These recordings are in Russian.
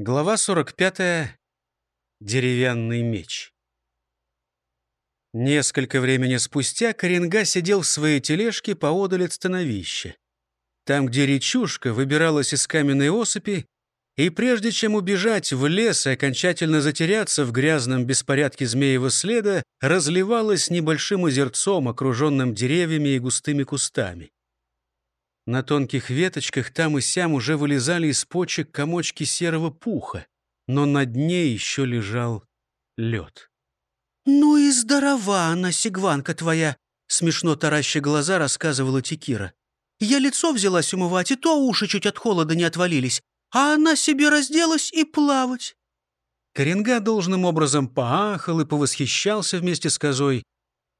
Глава 45. Деревянный меч. Несколько времени спустя Коренга сидел в своей тележке поодаль от становища. Там, где речушка выбиралась из каменной осыпи, и прежде чем убежать в лес и окончательно затеряться в грязном беспорядке змеевого следа, разливалась небольшим озерцом, окруженным деревьями и густыми кустами. На тонких веточках там и сям уже вылезали из почек комочки серого пуха, но на дне еще лежал лед. «Ну и здорова она, сигванка твоя!» Смешно тараща глаза рассказывала Текира. «Я лицо взялась умывать, и то уши чуть от холода не отвалились, а она себе разделась и плавать». Коренга должным образом поахал и повосхищался вместе с козой,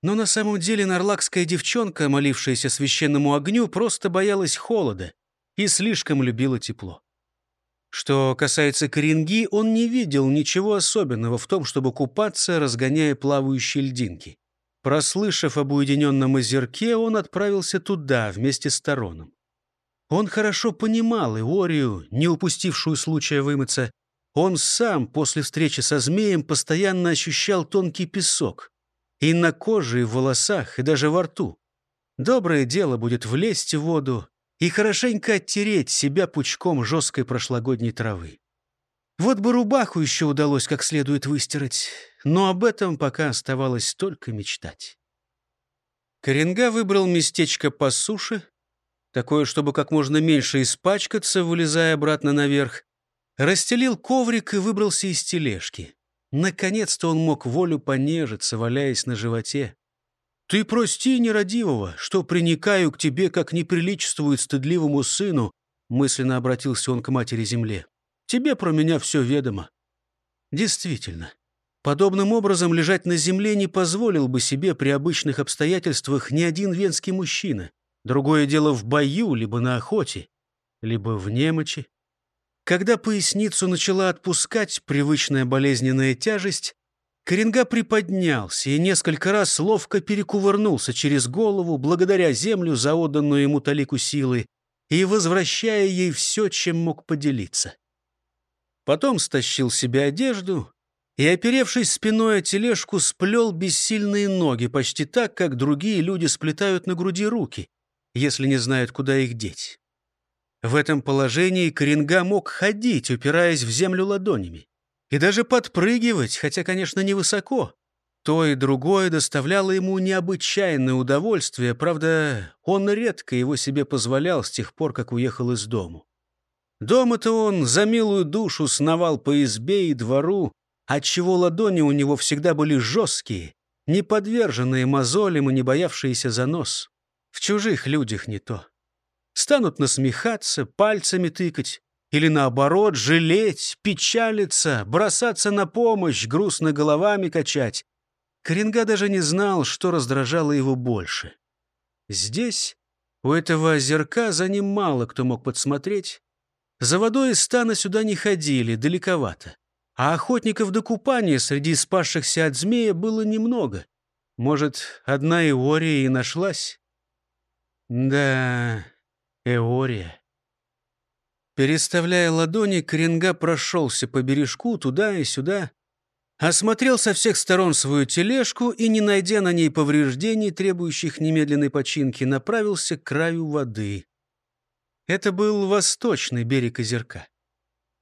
но на самом деле нарлакская девчонка, молившаяся священному огню, просто боялась холода и слишком любила тепло. Что касается Коренги, он не видел ничего особенного в том, чтобы купаться, разгоняя плавающие льдинки. Прослышав об уединенном озерке, он отправился туда вместе с Тароном. Он хорошо понимал Иорию, не упустившую случая вымыться. Он сам после встречи со змеем постоянно ощущал тонкий песок, и на коже, и в волосах, и даже во рту. Доброе дело будет влезть в воду и хорошенько оттереть себя пучком жесткой прошлогодней травы. Вот бы рубаху еще удалось как следует выстирать, но об этом пока оставалось только мечтать. Коренга выбрал местечко по суше, такое, чтобы как можно меньше испачкаться, вылезая обратно наверх, расстелил коврик и выбрался из тележки. Наконец-то он мог волю понежиться, валяясь на животе. «Ты прости нерадивого, что приникаю к тебе, как неприличествует стыдливому сыну», мысленно обратился он к матери-земле. «Тебе про меня все ведомо». Действительно, подобным образом лежать на земле не позволил бы себе при обычных обстоятельствах ни один венский мужчина. Другое дело в бою, либо на охоте, либо в немочи. Когда поясницу начала отпускать привычная болезненная тяжесть, Коренга приподнялся и несколько раз ловко перекувырнулся через голову, благодаря землю за отданную ему талику силы и возвращая ей все, чем мог поделиться. Потом стащил себе одежду и, оперевшись спиной о тележку, сплел бессильные ноги почти так, как другие люди сплетают на груди руки, если не знают, куда их деть. В этом положении Коренга мог ходить, упираясь в землю ладонями, и даже подпрыгивать, хотя, конечно, невысоко. То и другое доставляло ему необычайное удовольствие, правда, он редко его себе позволял с тех пор, как уехал из дому. Дома-то он за милую душу сновал по избе и двору, отчего ладони у него всегда были жесткие, не подверженные мозолям и не боявшиеся занос. В чужих людях не то станут насмехаться, пальцами тыкать, или наоборот, жалеть, печалиться, бросаться на помощь, грустно головами качать. Коренга даже не знал, что раздражало его больше. Здесь, у этого озерка, за ним мало кто мог подсмотреть. За водой из стана сюда не ходили, далековато. А охотников до купания среди спасшихся от змея было немного. Может, одна Иория и нашлась? Да, Эория. Переставляя ладони, Коренга прошелся по бережку туда и сюда, осмотрел со всех сторон свою тележку и, не найдя на ней повреждений, требующих немедленной починки, направился к краю воды. Это был восточный берег озерка.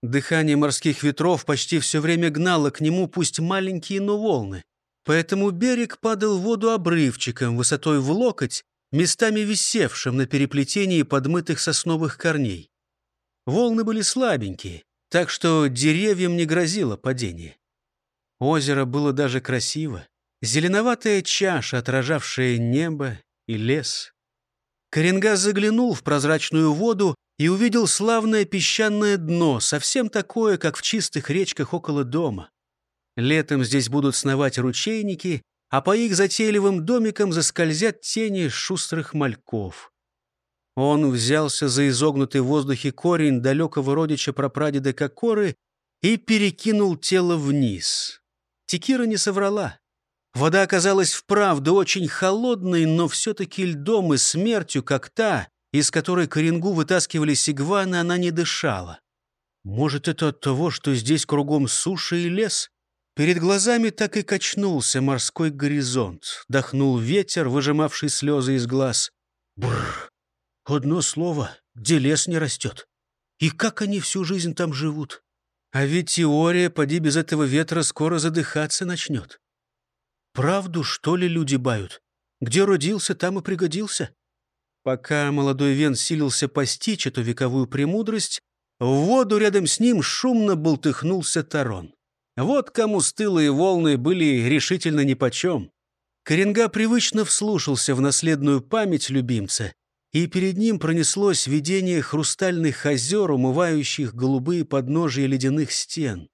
Дыхание морских ветров почти все время гнало к нему, пусть маленькие, но волны. Поэтому берег падал в воду обрывчиком, высотой в локоть, местами висевшим на переплетении подмытых сосновых корней. Волны были слабенькие, так что деревьям не грозило падение. Озеро было даже красиво. Зеленоватая чаша, отражавшая небо и лес. Коренга заглянул в прозрачную воду и увидел славное песчаное дно, совсем такое, как в чистых речках около дома. Летом здесь будут сновать ручейники, а по их затейливым домикам заскользят тени шустрых мальков. Он взялся за изогнутый в воздухе корень далекого родича прапрадеда Кокоры и перекинул тело вниз. Текира не соврала. Вода оказалась вправду очень холодной, но все-таки льдом и смертью, как та, из которой Коренгу вытаскивали сигваны, она не дышала. Может, это от того, что здесь кругом суша и лес? Перед глазами так и качнулся морской горизонт. Дохнул ветер, выжимавший слезы из глаз. Бррр! Одно слово, где лес не растет. И как они всю жизнь там живут? А ведь теория, поди без этого ветра, скоро задыхаться начнет. Правду, что ли, люди бают? Где родился, там и пригодился. Пока молодой Вен силился постичь эту вековую премудрость, в воду рядом с ним шумно болтыхнулся Тарон. Вот кому стылые волны были решительно нипочем. Коренга привычно вслушался в наследную память любимца, и перед ним пронеслось видение хрустальных озер, умывающих голубые подножия ледяных стен.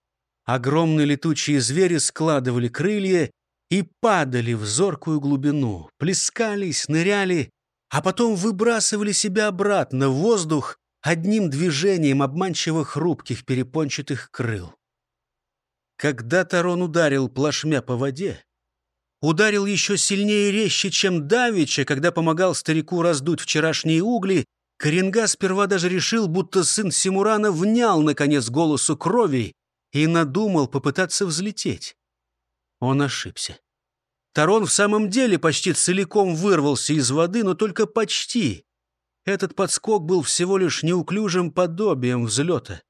Огромные летучие звери складывали крылья и падали в зоркую глубину, плескались, ныряли, а потом выбрасывали себя обратно в воздух одним движением обманчиво хрупких перепончатых крыл. Когда Тарон ударил плашмя по воде, ударил еще сильнее и резче, чем Давича, когда помогал старику раздуть вчерашние угли, Коренга сперва даже решил, будто сын Симурана внял, наконец, голосу крови и надумал попытаться взлететь. Он ошибся. Тарон в самом деле почти целиком вырвался из воды, но только почти. Этот подскок был всего лишь неуклюжим подобием взлета.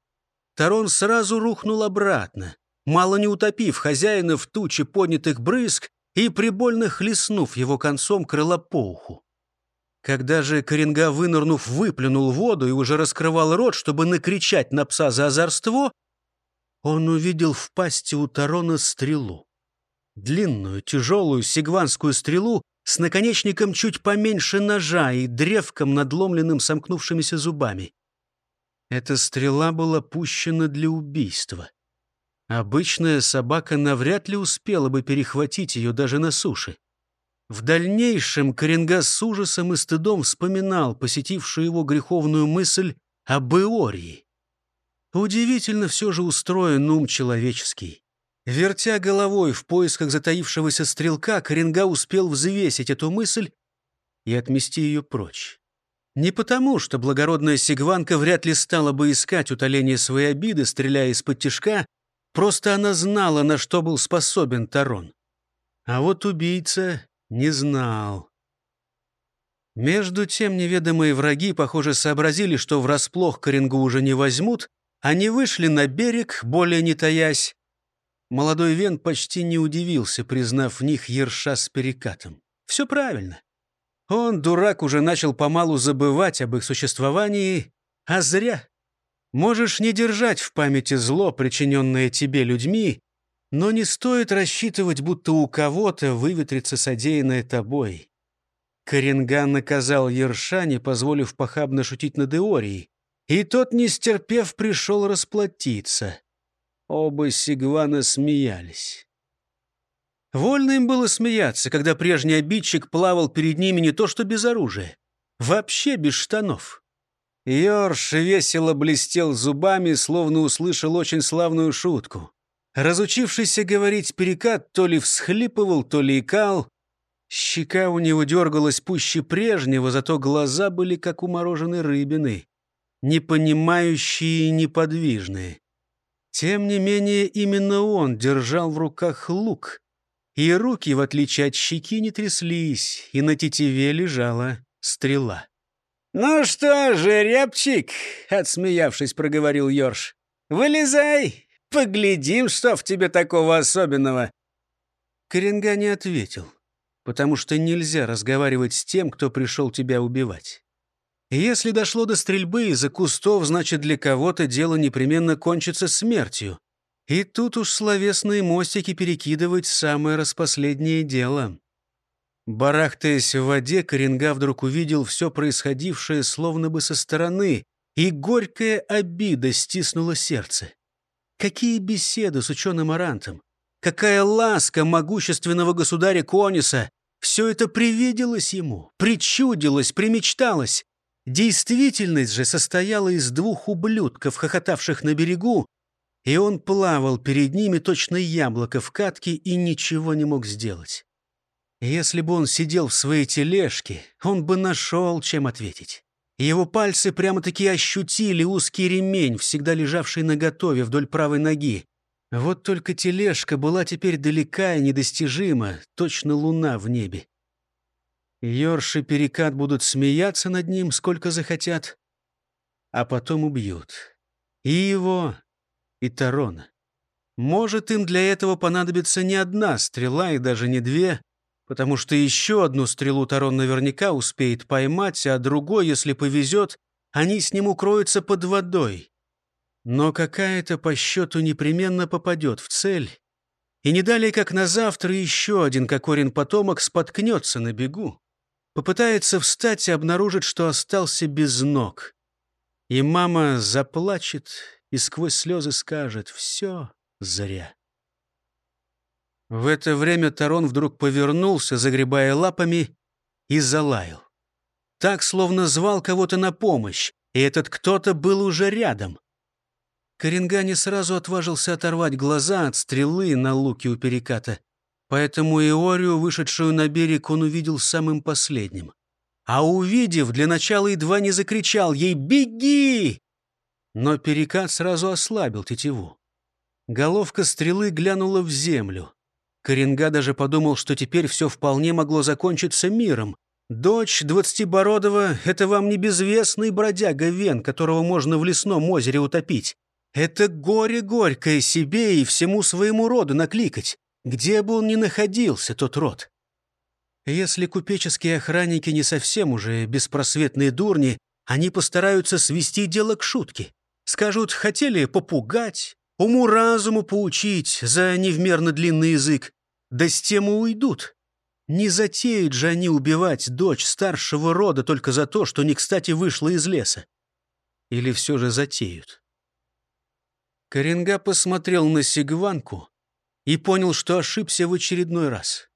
Тарон сразу рухнул обратно, мало не утопив хозяина в туче поднятых брызг и прибольно хлестнув его концом крыла по уху. Когда же Коренга, вынырнув, выплюнул воду и уже раскрывал рот, чтобы накричать на пса за озорство, он увидел в пасти у Тарона стрелу. Длинную, тяжелую сигванскую стрелу с наконечником чуть поменьше ножа и древком, надломленным сомкнувшимися зубами. Эта стрела была пущена для убийства. Обычная собака навряд ли успела бы перехватить ее даже на суше. В дальнейшем Коренга с ужасом и стыдом вспоминал посетившую его греховную мысль об Иории. Удивительно все же устроен ум человеческий. Вертя головой в поисках затаившегося стрелка, Коренга успел взвесить эту мысль и отмести ее прочь. Не потому, что благородная сигванка вряд ли стала бы искать утоление своей обиды, стреляя из-под тишка, просто она знала, на что был способен Тарон. А вот убийца не знал. Между тем неведомые враги, похоже, сообразили, что врасплох Коренгу уже не возьмут, они вышли на берег, более не таясь, Молодой Вен почти не удивился, признав в них ерша с перекатом. Все правильно. Он, дурак, уже начал помалу забывать об их существовании, а зря. Можешь не держать в памяти зло, причиненное тебе людьми, но не стоит рассчитывать, будто у кого-то выветрится содеянное тобой. Коренган наказал Ерша, не позволив похабно шутить над Иорией, и тот, не стерпев, пришел расплатиться. Оба Сигвана смеялись. Вольно им было смеяться, когда прежний обидчик плавал перед ними не то что без оружия, вообще без штанов. Йорш весело блестел зубами, словно услышал очень славную шутку. Разучившийся говорить перекат то ли всхлипывал, то ли икал. Щека у него дергалась пуще прежнего, зато глаза были как у мороженой рыбины, непонимающие и неподвижные. Тем не менее, именно он держал в руках лук, и руки, в отличие от щеки, не тряслись, и на тетиве лежала стрела. «Ну что, жеребчик?» — отсмеявшись, проговорил Йорш. «Вылезай, поглядим, что в тебе такого особенного». Коренга не ответил, потому что нельзя разговаривать с тем, кто пришел тебя убивать. Если дошло до стрельбы из-за кустов, значит, для кого-то дело непременно кончится смертью. И тут уж словесные мостики перекидывать самое распоследнее дело. Барахтаясь в воде, Коренга вдруг увидел все происходившее словно бы со стороны, и горькая обида стиснула сердце. Какие беседы с ученым Арантом! Какая ласка могущественного государя Кониса! Все это привиделось ему, причудилось, примечталось. Действительность же состояла из двух ублюдков, хохотавших на берегу, и он плавал перед ними точно яблоко в катке и ничего не мог сделать. Если бы он сидел в своей тележке, он бы нашел, чем ответить. его пальцы прямо-таки ощутили узкий ремень, всегда лежавший наготове вдоль правой ноги. Вот только тележка была теперь далека и недостижима, точно луна в небе. Йорш и Перекат будут смеяться над ним, сколько захотят, а потом убьют. И его, и Тарона. Может, им для этого понадобится не одна стрела и даже не две, потому что еще одну стрелу Тарон наверняка успеет поймать, а другой, если повезет, они с ним укроются под водой. Но какая-то по счету непременно попадет в цель, и не далее, как на завтра, еще один Кокорин потомок споткнется на бегу, попытается встать и обнаружит, что остался без ног. И мама заплачет и сквозь слезы скажет «все» зря. В это время Тарон вдруг повернулся, загребая лапами, и залаял. Так, словно звал кого-то на помощь, и этот кто-то был уже рядом. Коренга не сразу отважился оторвать глаза от стрелы на луке у переката, поэтому Иорию, вышедшую на берег, он увидел самым последним. А увидев, для начала едва не закричал ей «Беги!» Но перекат сразу ослабил тетиву. Головка стрелы глянула в землю. Коренга даже подумал, что теперь все вполне могло закончиться миром. Дочь двадцатибородова — это вам не безвестный бродяга Вен, которого можно в лесном озере утопить. Это горе горькое себе и всему своему роду накликать, где бы он ни находился, тот род. Если купеческие охранники не совсем уже беспросветные дурни, они постараются свести дело к шутке. Скажут, хотели попугать, уму-разуму поучить за невмерно длинный язык, да с тем и уйдут. Не затеют же они убивать дочь старшего рода только за то, что не кстати вышла из леса. Или все же затеют. Коренга посмотрел на Сигванку и понял, что ошибся в очередной раз.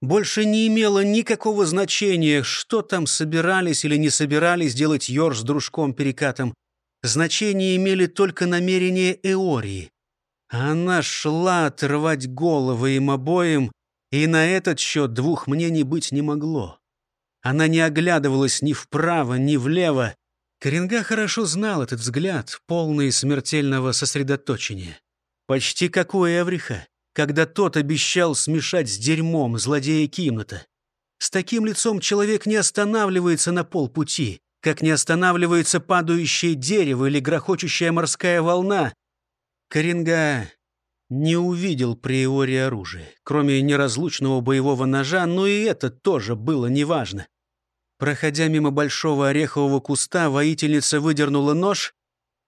Больше не имело никакого значения, что там собирались или не собирались делать Йорж с дружком-перекатом. Значение имели только намерения Эории. Она шла отрывать головы им обоим, и на этот счет двух мнений быть не могло. Она не оглядывалась ни вправо, ни влево. Коренга хорошо знал этот взгляд, полный смертельного сосредоточения. Почти как у Эвриха, когда тот обещал смешать с дерьмом злодея Кимната. С таким лицом человек не останавливается на полпути, как не останавливается падающее дерево или грохочущая морская волна. Коренга не увидел при Иоре оружия, кроме неразлучного боевого ножа, но и это тоже было неважно. Проходя мимо большого орехового куста, воительница выдернула нож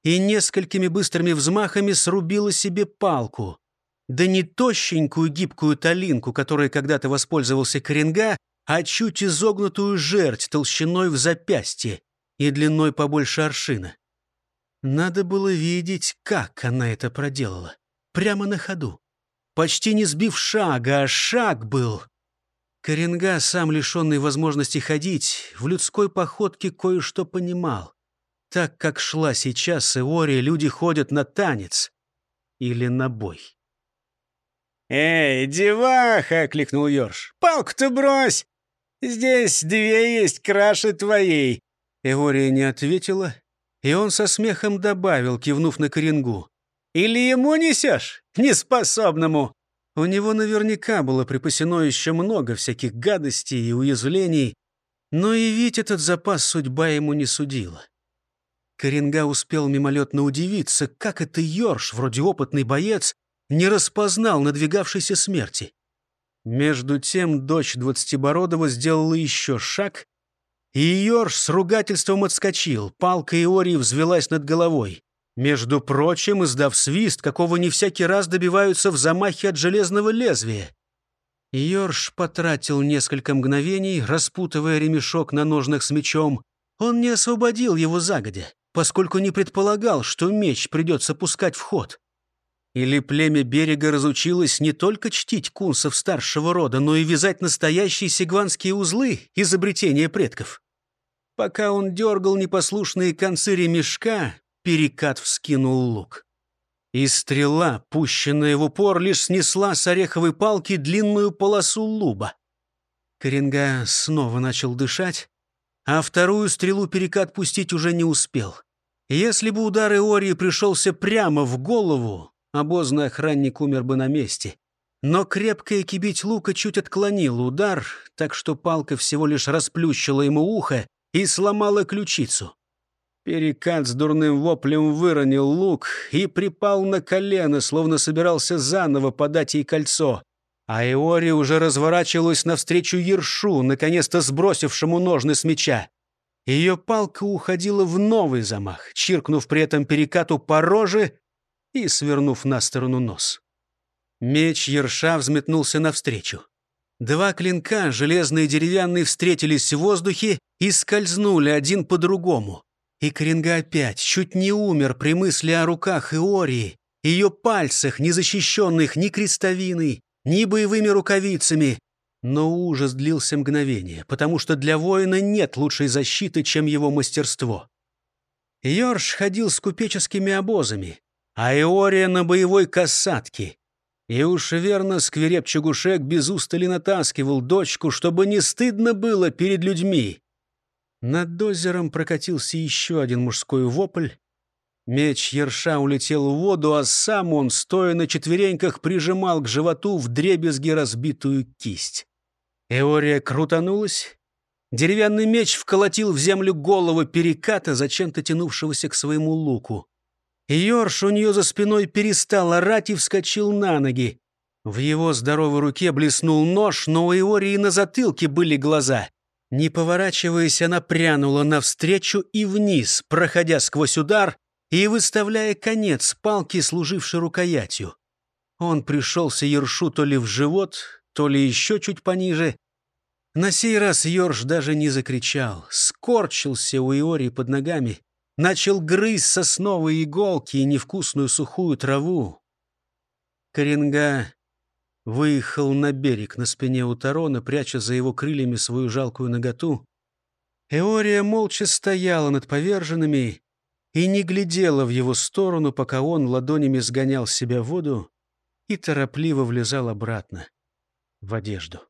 и несколькими быстрыми взмахами срубила себе палку. Да не тощенькую гибкую талинку, которой когда-то воспользовался Коренга, а чуть изогнутую жерть толщиной в запястье и длиной побольше аршина. Надо было видеть, как она это проделала. Прямо на ходу. Почти не сбив шага, а шаг был. Коренга, сам лишенный возможности ходить, в людской походке кое-что понимал. Так как шла сейчас Иори, люди ходят на танец или на бой. «Эй, деваха!» — окликнул Йорш. «Палку-то брось! Здесь две есть краше твоей!» Эвория не ответила, и он со смехом добавил, кивнув на Коренгу. «Или ему несешь, неспособному?» У него наверняка было припасено еще много всяких гадостей и уязвлений, но и ведь этот запас судьба ему не судила. Коренга успел мимолетно удивиться, как это Йорш, вроде опытный боец, не распознал надвигавшейся смерти. Между тем дочь Двадцатибородова сделала еще шаг, и Йорш с ругательством отскочил, палка Иории взвелась над головой. Между прочим, издав свист, какого не всякий раз добиваются в замахе от железного лезвия. Йорш потратил несколько мгновений, распутывая ремешок на ножнах с мечом. Он не освободил его загодя, поскольку не предполагал, что меч придется пускать в ход. Или племя берега разучилось не только чтить кунсов старшего рода, но и вязать настоящие сигванские узлы изобретения предков. Пока он дергал непослушные концы ремешка, перекат вскинул лук. И стрела, пущенная в упор, лишь снесла с ореховой палки длинную полосу луба. Коренга снова начал дышать, а вторую стрелу перекат пустить уже не успел. Если бы удар Иории пришелся прямо в голову, обозный охранник умер бы на месте. Но крепкая кибить лука чуть отклонил удар, так что палка всего лишь расплющила ему ухо и сломала ключицу. Перекат с дурным воплем выронил лук и припал на колено, словно собирался заново подать ей кольцо. А Иори уже разворачивалась навстречу Ершу, наконец-то сбросившему ножны с меча. Ее палка уходила в новый замах, чиркнув при этом перекату по роже и свернув на сторону нос. Меч Ерша взметнулся навстречу. Два клинка, железные и деревянные, встретились в воздухе и скользнули один по другому. И Коренга опять чуть не умер при мысли о руках Иории, ее пальцах, не защищенных ни крестовиной, ни боевыми рукавицами. Но ужас длился мгновение, потому что для воина нет лучшей защиты, чем его мастерство. Йорш ходил с купеческими обозами, а Иория на боевой касатке. И уж верно сквереп Чагушек без устали натаскивал дочку, чтобы не стыдно было перед людьми. Над озером прокатился еще один мужской вопль. Меч Ерша улетел в воду, а сам он, стоя на четвереньках, прижимал к животу в дребезги разбитую кисть. Эория крутанулась. Деревянный меч вколотил в землю голову переката, зачем-то тянувшегося к своему луку. Йорш у нее за спиной перестал орать и вскочил на ноги. В его здоровой руке блеснул нож, но у Иории на затылке были глаза. Не поворачиваясь, она прянула навстречу и вниз, проходя сквозь удар и выставляя конец палки, служившей рукоятью. Он пришелся Ершу то ли в живот, то ли еще чуть пониже. На сей раз Йорш даже не закричал, скорчился у Иори под ногами, начал грызть сосновые иголки и невкусную сухую траву. Коренга выехал на берег на спине у Тарона, пряча за его крыльями свою жалкую ноготу. Эория молча стояла над поверженными и не глядела в его сторону, пока он ладонями сгонял с себя воду и торопливо влезал обратно в одежду.